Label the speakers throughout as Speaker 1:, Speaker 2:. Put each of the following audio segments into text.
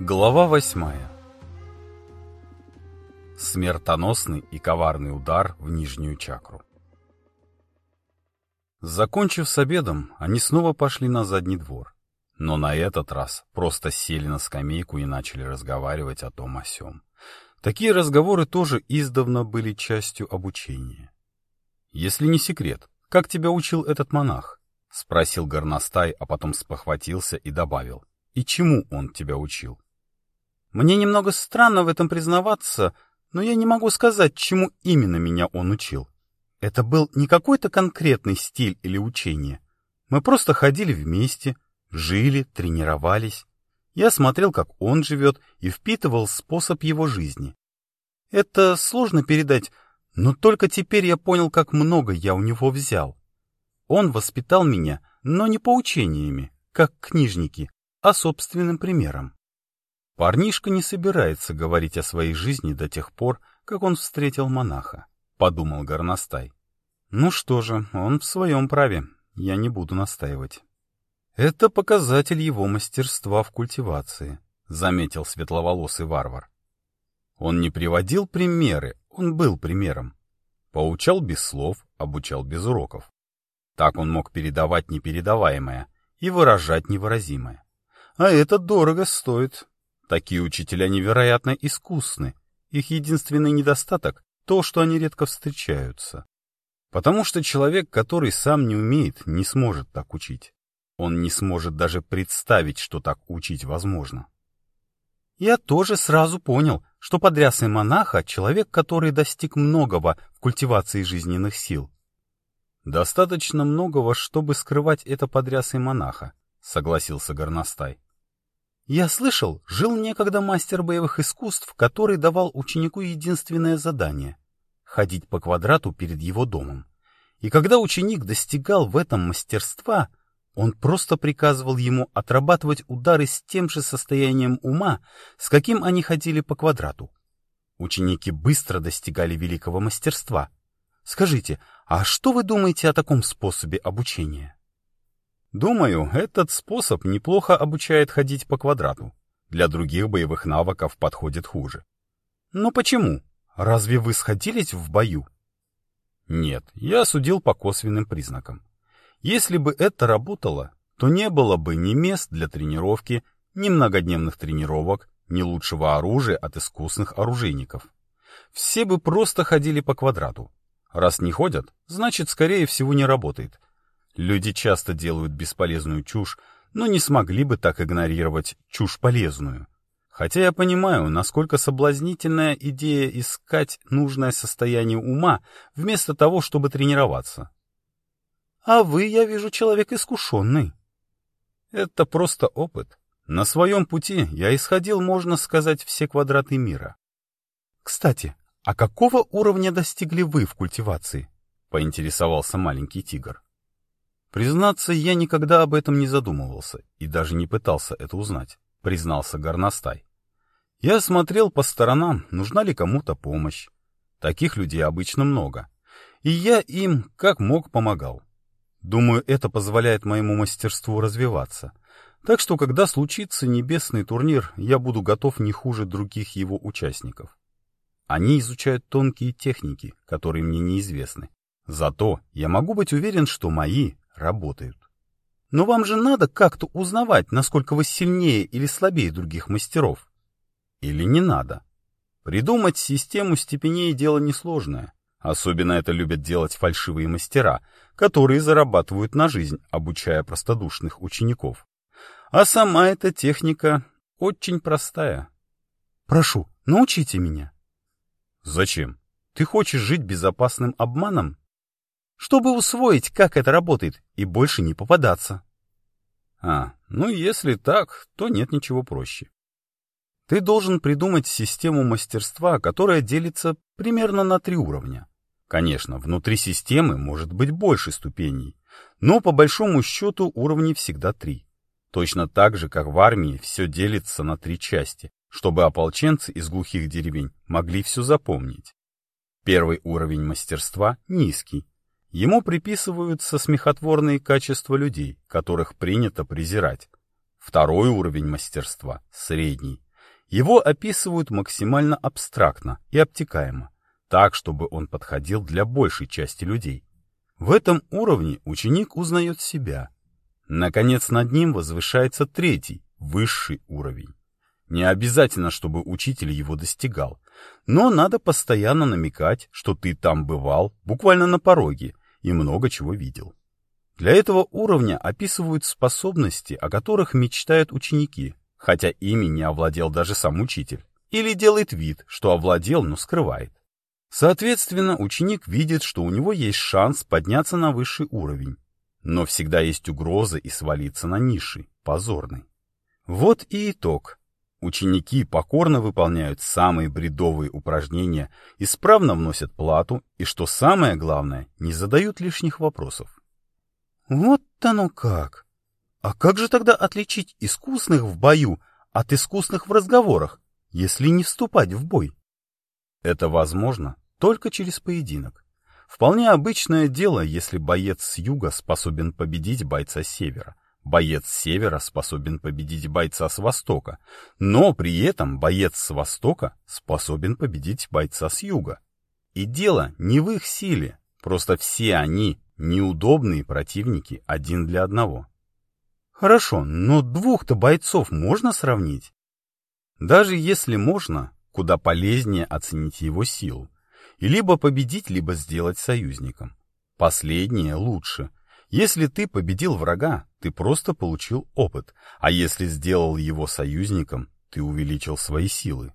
Speaker 1: Глава восьмая Смертоносный и коварный удар в нижнюю чакру. Закончив с обедом, они снова пошли на задний двор. Но на этот раз просто сели на скамейку и начали разговаривать о том о сём. Такие разговоры тоже издавна были частью обучения. «Если не секрет, как тебя учил этот монах?» — спросил горностай, а потом спохватился и добавил. «И чему он тебя учил?»
Speaker 2: Мне немного странно в этом признаваться, но я не могу сказать, чему именно меня он учил. Это был не какой-то конкретный стиль или учение. Мы просто ходили вместе, жили, тренировались. Я смотрел, как он живет, и впитывал способ его жизни. Это сложно передать, но только теперь я понял, как много я у него взял. Он воспитал меня, но не поучениями, как книжники, а собственным примером.
Speaker 1: Парнишка не собирается говорить о своей жизни до тех пор, как он встретил монаха, — подумал горностай. Ну что же, он в своем праве, я не буду настаивать. Это показатель его мастерства в культивации, — заметил светловолосый варвар. Он не приводил примеры, он был примером. Поучал без слов, обучал без уроков. Так он мог передавать непередаваемое и выражать невыразимое. А это дорого стоит, Такие учителя невероятно искусны. Их единственный недостаток — то, что они редко встречаются. Потому что человек, который сам не умеет, не сможет так учить. Он не сможет даже представить, что так учить возможно.
Speaker 2: Я тоже сразу понял, что подрясый монаха — человек, который достиг многого в культивации жизненных сил.
Speaker 1: Достаточно многого, чтобы скрывать это подрясый монаха, — согласился Горностай.
Speaker 2: Я слышал, жил некогда мастер боевых искусств, который давал ученику единственное задание — ходить по квадрату перед его домом. И когда ученик достигал в этом мастерства, он просто приказывал ему отрабатывать удары с тем же состоянием ума, с каким они ходили по квадрату. Ученики быстро достигали великого мастерства. Скажите, а что вы думаете о таком способе обучения?
Speaker 1: Думаю, этот способ неплохо обучает ходить по квадрату. Для других боевых навыков подходит хуже.
Speaker 2: Но почему? Разве вы сходились в бою?
Speaker 1: Нет, я судил по косвенным признакам. Если бы это работало, то не было бы ни мест для тренировки, ни многодневных тренировок, ни лучшего оружия от искусных оружейников. Все бы просто ходили по квадрату. Раз не ходят, значит, скорее всего, не работает, Люди часто делают бесполезную чушь, но не смогли бы так игнорировать чушь полезную. Хотя я понимаю, насколько соблазнительная идея искать нужное состояние ума, вместо того, чтобы тренироваться.
Speaker 2: А вы, я вижу, человек искушенный.
Speaker 1: Это просто опыт. На своем пути я исходил, можно сказать, все квадраты мира.
Speaker 2: Кстати, а какого уровня достигли вы в культивации? Поинтересовался маленький тигр.
Speaker 1: Признаться, я никогда об этом не задумывался и даже не пытался это узнать, признался Горностай. Я смотрел по сторонам, нужна ли кому-то помощь. Таких людей обычно много. И я им, как мог, помогал. Думаю, это позволяет моему мастерству развиваться. Так что, когда случится небесный турнир, я буду готов не хуже других его участников. Они изучают тонкие техники, которые мне неизвестны. Зато я могу быть уверен, что мои работают. Но вам же надо как-то узнавать, насколько вы сильнее или слабее других мастеров. Или не надо. Придумать систему степеней дело несложное. Особенно это любят делать фальшивые мастера, которые зарабатывают на жизнь, обучая простодушных учеников. А сама эта техника очень простая.
Speaker 2: Прошу, научите меня.
Speaker 1: Зачем? Ты хочешь жить безопасным обманом?
Speaker 2: Чтобы усвоить, как это работает, и больше не попадаться.
Speaker 1: А, ну если так, то нет ничего проще. Ты должен придумать систему мастерства, которая делится примерно на три уровня. Конечно, внутри системы может быть больше ступеней, но по большому счету уровней всегда три. Точно так же, как в армии все делится на три части, чтобы ополченцы из глухих деревень могли все запомнить. Первый уровень мастерства низкий, Ему приписываются смехотворные качества людей, которых принято презирать. Второй уровень мастерства, средний, Его описывают максимально абстрактно и обтекаемо, так, чтобы он подходил для большей части людей. В этом уровне ученик узнает себя. Наконец, над ним возвышается третий, высший уровень. Не обязательно, чтобы учитель его достигал, но надо постоянно намекать, что ты там бывал, буквально на пороге, и много чего видел. Для этого уровня описывают способности, о которых мечтают ученики, хотя ими не овладел даже сам учитель, или делает вид, что овладел, но скрывает. Соответственно, ученик видит, что у него есть шанс подняться на высший уровень, но всегда есть угроза и свалиться на низший, позорный. Вот и итог. Ученики покорно выполняют самые бредовые упражнения, исправно вносят плату и, что самое главное, не задают лишних вопросов.
Speaker 2: Вот оно как! А как же тогда отличить искусных в бою от искусных в разговорах, если не вступать в бой?
Speaker 1: Это возможно только через поединок. Вполне обычное дело, если боец с юга способен победить бойца с севера, Боец с севера способен победить бойца с востока, но при этом боец с востока способен победить бойца с юга. И дело не в их силе, просто все они неудобные противники один для одного.
Speaker 2: Хорошо, но двух-то бойцов можно сравнить?
Speaker 1: Даже если можно, куда полезнее оценить его силу. И либо победить, либо сделать союзником. Последнее лучше — если ты победил врага, ты просто получил опыт, а если сделал его союзником, ты увеличил свои силы.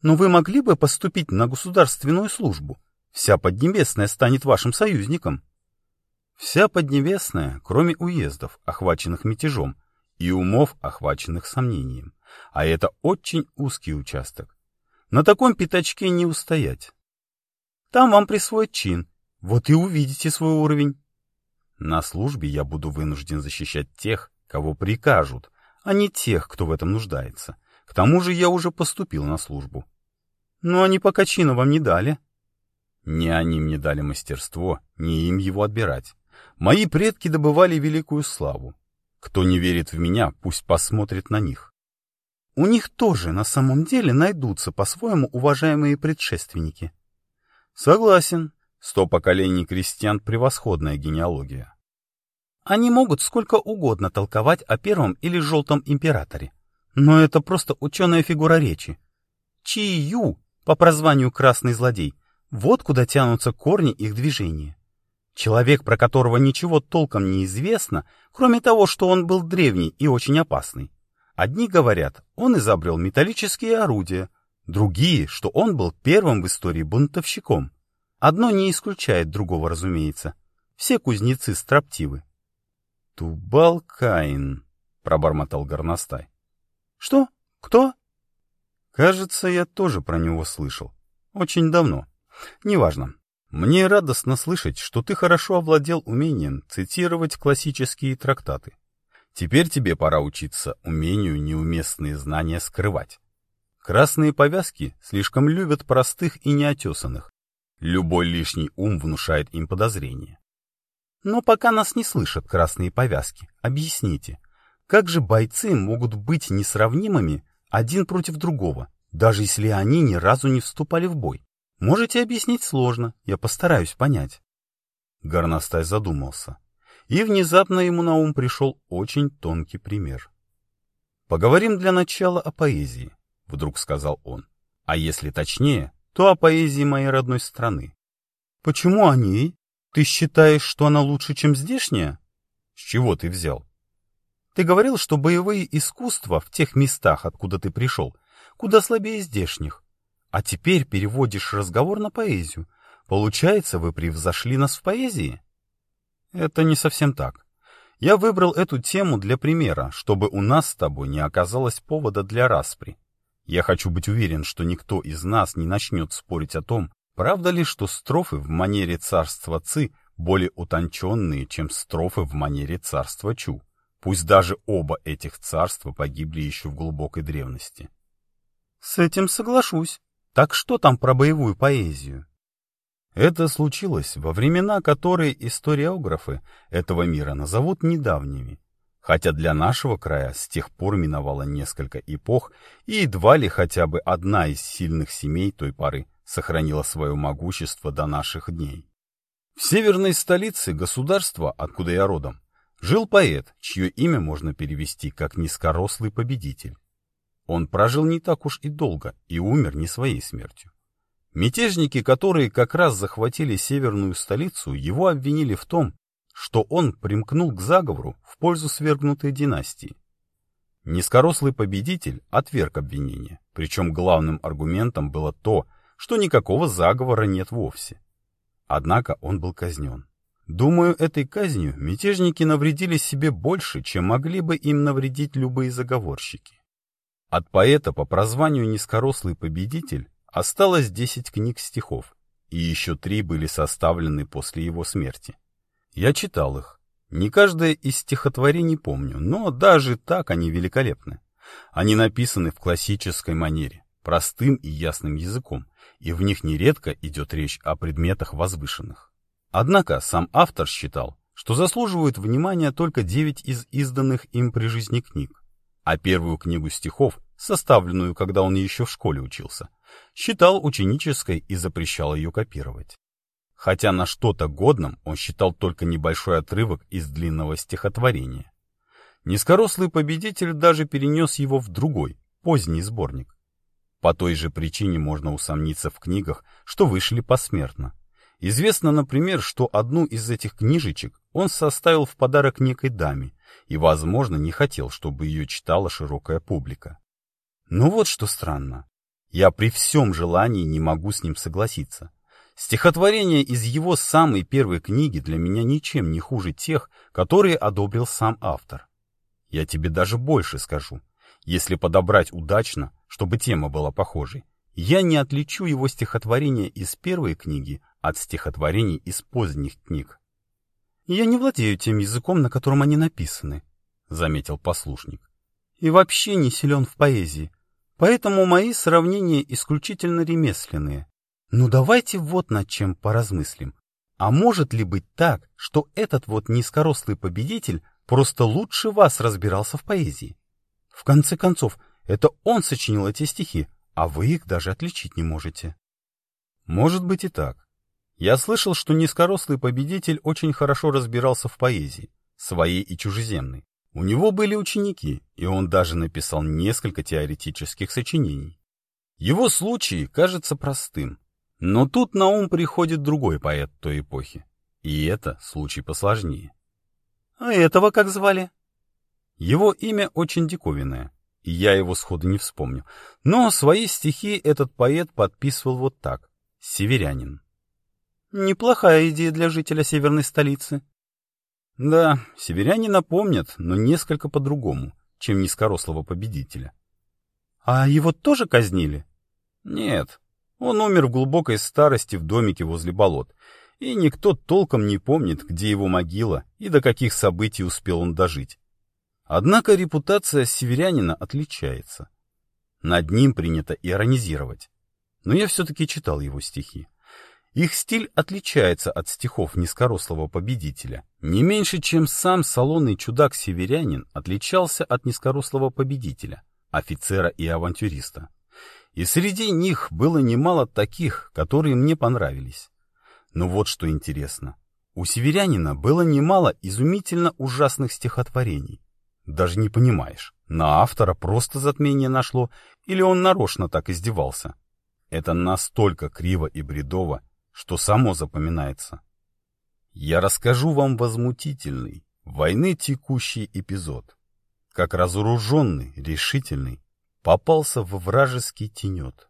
Speaker 2: Но вы могли бы поступить на государственную службу? Вся Поднебесная станет вашим союзником.
Speaker 1: Вся Поднебесная, кроме уездов, охваченных мятежом, и умов, охваченных сомнением. А это очень узкий участок. На таком пятачке не устоять.
Speaker 2: Там вам присвоят чин, вот и увидите свой уровень.
Speaker 1: На службе я буду вынужден защищать тех, кого прикажут, а не тех, кто в этом нуждается. К тому же я уже поступил на службу.
Speaker 2: Но они пока чину вам не дали.
Speaker 1: Не они мне дали мастерство, не им его отбирать. Мои предки добывали великую славу. Кто не верит в меня, пусть посмотрит на них.
Speaker 2: У них тоже на самом деле найдутся по-своему уважаемые предшественники.
Speaker 1: Согласен. Сто поколений крестьян — превосходная генеалогия.
Speaker 2: Они могут сколько угодно толковать о первом или желтом императоре. Но это просто ученая фигура речи. Чи Ю, по прозванию Красный Злодей, вот куда тянутся корни их движения. Человек, про которого ничего толком не известно, кроме того, что он был древний и очень опасный. Одни говорят, он изобрел металлические орудия, другие, что он был первым в истории бунтовщиком. Одно не исключает другого, разумеется. Все кузнецы строптивы.
Speaker 1: Тубал-Каин, пробормотал горностай.
Speaker 2: Что? Кто?
Speaker 1: Кажется, я тоже про него слышал. Очень давно. Неважно. Мне радостно слышать, что ты хорошо овладел умением цитировать классические трактаты. Теперь тебе пора учиться умению неуместные знания скрывать. Красные повязки слишком любят простых и неотесанных. Любой лишний ум внушает им подозрение.
Speaker 2: Но пока нас не слышат красные повязки, объясните, как же бойцы могут быть несравнимыми один против другого, даже если они ни разу не вступали в бой? Можете объяснить сложно, я постараюсь понять.
Speaker 1: Горностай задумался, и внезапно ему на ум пришел очень тонкий пример. «Поговорим для начала о поэзии», — вдруг сказал он. «А если точнее, то о поэзии моей родной страны».
Speaker 2: «Почему о ней?» Ты считаешь, что она лучше, чем здешняя?
Speaker 1: С чего ты взял?
Speaker 2: Ты говорил, что боевые искусства в тех местах, откуда ты пришел, куда слабее здешних. А теперь переводишь разговор на поэзию. Получается, вы превзошли нас в поэзии?
Speaker 1: Это не совсем так. Я выбрал эту тему для примера, чтобы у нас с тобой не оказалось повода для распри. Я хочу быть уверен, что никто из нас не начнет спорить о том, Правда ли, что строфы в манере царства Ци более утонченные, чем строфы в манере царства Чу? Пусть даже оба этих царства погибли еще в глубокой древности.
Speaker 2: С этим соглашусь. Так что там про боевую поэзию?
Speaker 1: Это случилось во времена, которые историографы этого мира назовут недавними. Хотя для нашего края с тех пор миновало несколько эпох, и едва ли хотя бы одна из сильных семей той поры сохранила свое могущество до наших дней. В северной столице государства, откуда я родом, жил поэт, чье имя можно перевести как «низкорослый победитель». Он прожил не так уж и долго и умер не своей смертью. Мятежники, которые как раз захватили северную столицу, его обвинили в том, что он примкнул к заговору в пользу свергнутой династии. Низкорослый победитель отверг обвинение, причем главным аргументом было то, что никакого заговора нет вовсе. Однако он был казнен. Думаю, этой казнью мятежники навредили себе больше, чем могли бы им навредить любые заговорщики. От поэта по прозванию «Низкорослый победитель» осталось 10 книг стихов, и еще три были составлены после его смерти. Я читал их. Не каждое из стихотворений помню, но даже так они великолепны. Они написаны в классической манере, простым и ясным языком, и в них нередко идет речь о предметах возвышенных. Однако сам автор считал, что заслуживают внимания только девять из изданных им при жизни книг, а первую книгу стихов, составленную, когда он еще в школе учился, считал ученической и запрещал ее копировать хотя на что-то годном он считал только небольшой отрывок из длинного стихотворения. Низкорослый победитель даже перенес его в другой, поздний сборник. По той же причине можно усомниться в книгах, что вышли посмертно. Известно, например, что одну из этих книжечек он составил в подарок некой даме и, возможно, не хотел, чтобы ее читала широкая публика. Но вот что странно. Я при всем желании не могу с ним согласиться. Стихотворения из его самой первой книги для меня ничем не хуже тех, которые одобрил сам автор. Я тебе даже больше скажу. Если подобрать удачно, чтобы тема была похожей, я не отличу его стихотворения из первой книги от стихотворений из поздних книг. «Я не владею тем языком, на котором они написаны», — заметил послушник. «И вообще не силен в поэзии, поэтому мои сравнения исключительно ремесленные. Ну давайте вот над чем поразмыслим. А может ли быть так, что этот вот низкорослый победитель просто лучше вас разбирался в поэзии? В конце концов, это он сочинил эти стихи, а вы их даже отличить не можете. Может быть и так. Я слышал, что низкорослый победитель очень хорошо разбирался в поэзии, своей и чужеземной. У него были ученики, и он даже написал несколько теоретических сочинений. Его случай кажется простым, но тут на ум приходит другой поэт той эпохи. И это случай посложнее. А этого как звали? Его имя очень диковинное, и я его сходу не вспомню. Но свои стихи этот поэт подписывал вот так. Северянин. Неплохая идея для жителя северной столицы. Да, северянина помнят, но несколько по-другому, чем низкорослого победителя. А его тоже казнили? Нет, он умер в глубокой старости в домике возле болот, и никто толком не помнит, где его могила и до каких событий успел он дожить. Однако репутация северянина отличается. Над ним принято иронизировать. Но я все-таки читал его стихи. Их стиль отличается от стихов низкорослого победителя, не меньше, чем сам салонный чудак-северянин отличался от низкорослого победителя, офицера и авантюриста. И среди них было немало таких, которые мне понравились. Но вот что интересно. У северянина было немало изумительно ужасных стихотворений. Даже не понимаешь, на автора просто затмение нашло, или он нарочно так издевался. Это настолько криво и бредово, что само запоминается. Я расскажу вам возмутительный, войны текущий эпизод. Как разоруженный, решительный, попался в вражеский тенет.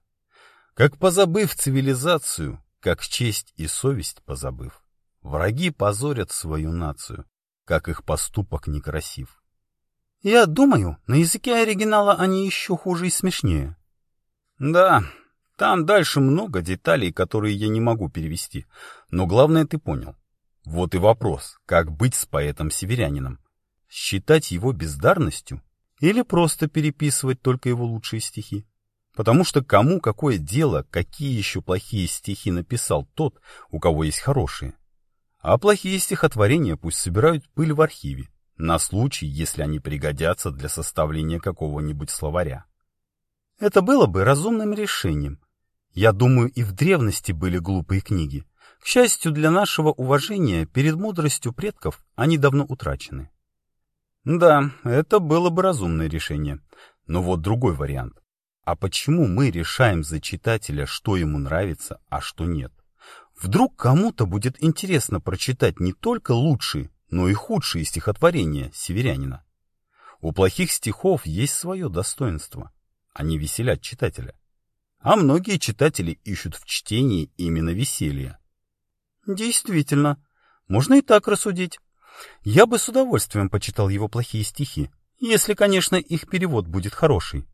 Speaker 1: Как позабыв цивилизацию, как честь и совесть позабыв, враги позорят свою нацию, как их поступок некрасив. Я думаю, на языке оригинала они еще хуже и смешнее. Да, там дальше много деталей, которые я не могу перевести, но главное ты понял. Вот и вопрос, как быть с поэтом-северянином. Считать его бездарностью или просто переписывать только его лучшие стихи. Потому что кому какое дело, какие еще плохие стихи написал тот, у кого есть хорошие. А плохие стихотворения пусть собирают пыль в архиве, на случай, если они пригодятся для составления какого-нибудь словаря.
Speaker 2: Это было бы разумным решением. Я думаю, и в древности были глупые книги. К счастью, для нашего уважения перед мудростью предков они давно утрачены.
Speaker 1: Да, это было бы разумное решение. Но вот другой вариант. А почему мы решаем за читателя, что ему нравится, а что нет? Вдруг кому-то будет интересно прочитать не только лучшие, но и худшие стихотворения северянина. У плохих стихов есть свое достоинство. Они веселят читателя. А многие читатели ищут в чтении именно веселье.
Speaker 2: Действительно, можно и так рассудить. Я бы с удовольствием почитал его плохие стихи, если, конечно, их перевод будет хороший.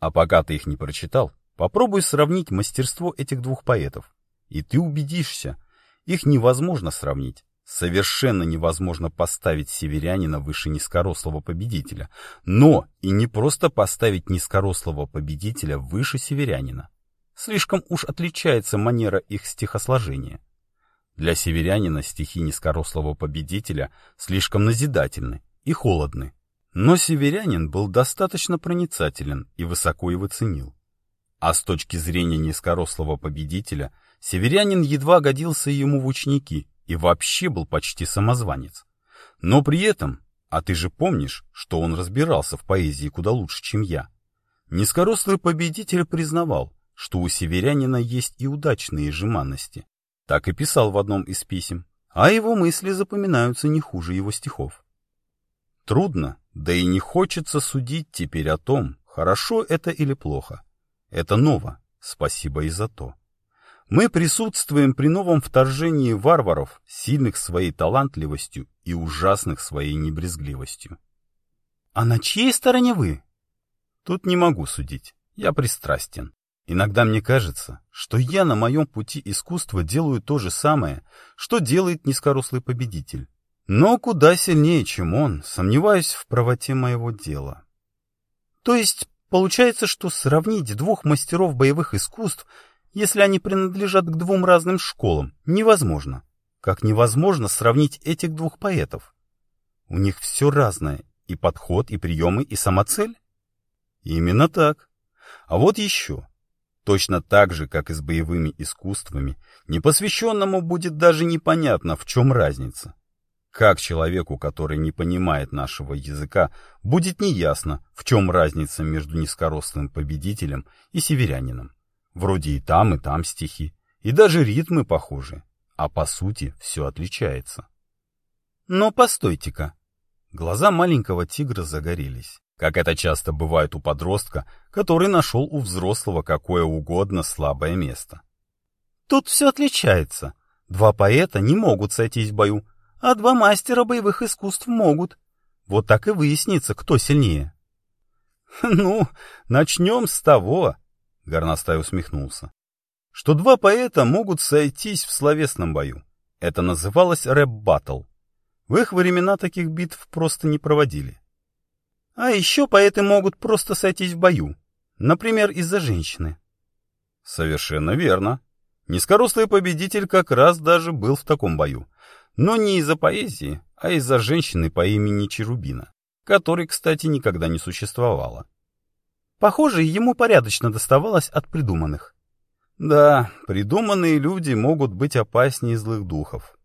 Speaker 1: А пока ты их не прочитал, попробуй сравнить мастерство этих двух поэтов. И ты убедишься, их невозможно сравнить. Совершенно невозможно поставить северянина выше низкорослого победителя. Но и не просто поставить низкорослого победителя выше северянина. Слишком уж отличается манера их стихосложения. Для северянина стихи низкорослого победителя слишком назидательны и холодны. Но северянин был достаточно проницателен и высоко его ценил. А с точки зрения низкорослого победителя, северянин едва годился ему в ученики и вообще был почти самозванец. Но при этом, а ты же помнишь, что он разбирался в поэзии куда лучше, чем я, низкорослый победитель признавал, что у северянина есть и удачные жеманности. Так и писал в одном из писем, а его мысли запоминаются не хуже его стихов. Трудно, да и не хочется судить теперь о том, хорошо это или плохо. Это ново, спасибо и за то. Мы присутствуем при новом вторжении варваров, сильных своей талантливостью и ужасных своей небрезгливостью.
Speaker 2: А на чьей стороне вы?
Speaker 1: Тут не могу судить, я пристрастен. Иногда мне кажется, что я на моем пути искусства делаю то же самое, что делает низкорослый победитель. Но куда сильнее, чем он, сомневаюсь в правоте моего дела.
Speaker 2: То есть, получается, что сравнить двух мастеров боевых искусств, если они принадлежат к двум разным школам, невозможно. Как невозможно сравнить этих двух поэтов. У них все разное, и подход, и приемы, и самоцель.
Speaker 1: Именно так. А вот еще. Точно так же, как и с боевыми искусствами, непосвященному будет даже непонятно, в чем разница. Как человеку, который не понимает нашего языка, будет неясно, в чем разница между низкорослым победителем и северянином. Вроде и там, и там стихи, и даже ритмы похожи, а по сути все отличается.
Speaker 2: Но постойте-ка. Глаза маленького тигра загорелись
Speaker 1: как это часто бывает у подростка, который нашел у взрослого какое угодно слабое место.
Speaker 2: Тут все отличается. Два поэта не могут сойтись в бою, а два мастера боевых искусств могут. Вот так и выяснится, кто сильнее.
Speaker 1: — Ну, начнем с того, — Горностай усмехнулся, — что два поэта могут сойтись в словесном бою. Это называлось рэп-баттл. В их времена таких битв просто не проводили.
Speaker 2: А еще поэты могут просто сойтись в бою. Например, из-за женщины.
Speaker 1: Совершенно верно. Низкорослый победитель как раз даже был в таком бою. Но не из-за поэзии, а из-за женщины по имени Черубина, которой, кстати, никогда не существовало.
Speaker 2: Похоже, ему порядочно доставалось от придуманных.
Speaker 1: Да, придуманные люди могут быть опаснее злых духов.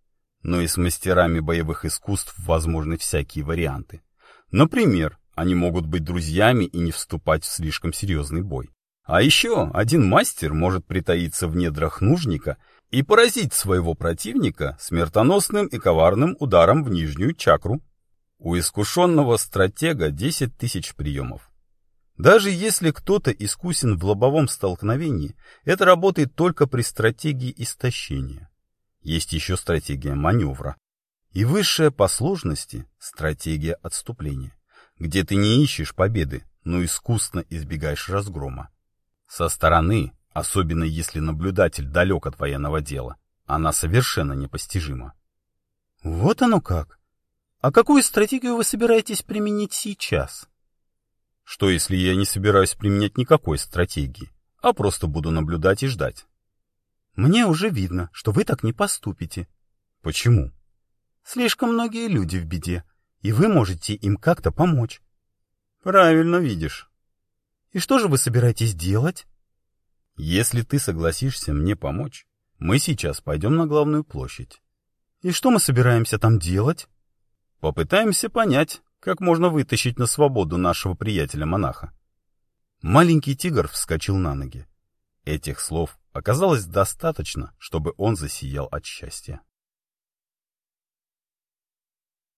Speaker 1: Но и с мастерами боевых искусств возможны всякие варианты. Например, они могут быть друзьями и не вступать в слишком серьезный бой. А еще один мастер может притаиться в недрах нужника и поразить своего противника смертоносным и коварным ударом в нижнюю чакру. У искушенного стратега 10 тысяч приемов. Даже если кто-то искусен в лобовом столкновении, это работает только при стратегии истощения. Есть еще стратегия маневра. И высшая по сложности – стратегия отступления где ты не ищешь победы, но искусно избегаешь разгрома. Со стороны, особенно если наблюдатель далек от военного дела, она совершенно непостижима.
Speaker 2: Вот оно как. А какую стратегию вы собираетесь применить сейчас?
Speaker 1: Что если я не собираюсь применять никакой стратегии, а просто буду наблюдать и ждать?
Speaker 2: Мне уже видно, что вы так не поступите.
Speaker 1: Почему?
Speaker 2: Слишком многие люди в беде, и вы можете им как-то помочь.
Speaker 1: Правильно видишь.
Speaker 2: И что же вы собираетесь делать?
Speaker 1: Если ты согласишься мне помочь, мы сейчас пойдем на главную площадь.
Speaker 2: И что мы собираемся там делать?
Speaker 1: Попытаемся понять, как можно вытащить на свободу нашего приятеля-монаха. Маленький тигр вскочил на ноги. Этих слов оказалось достаточно, чтобы он засиял от счастья.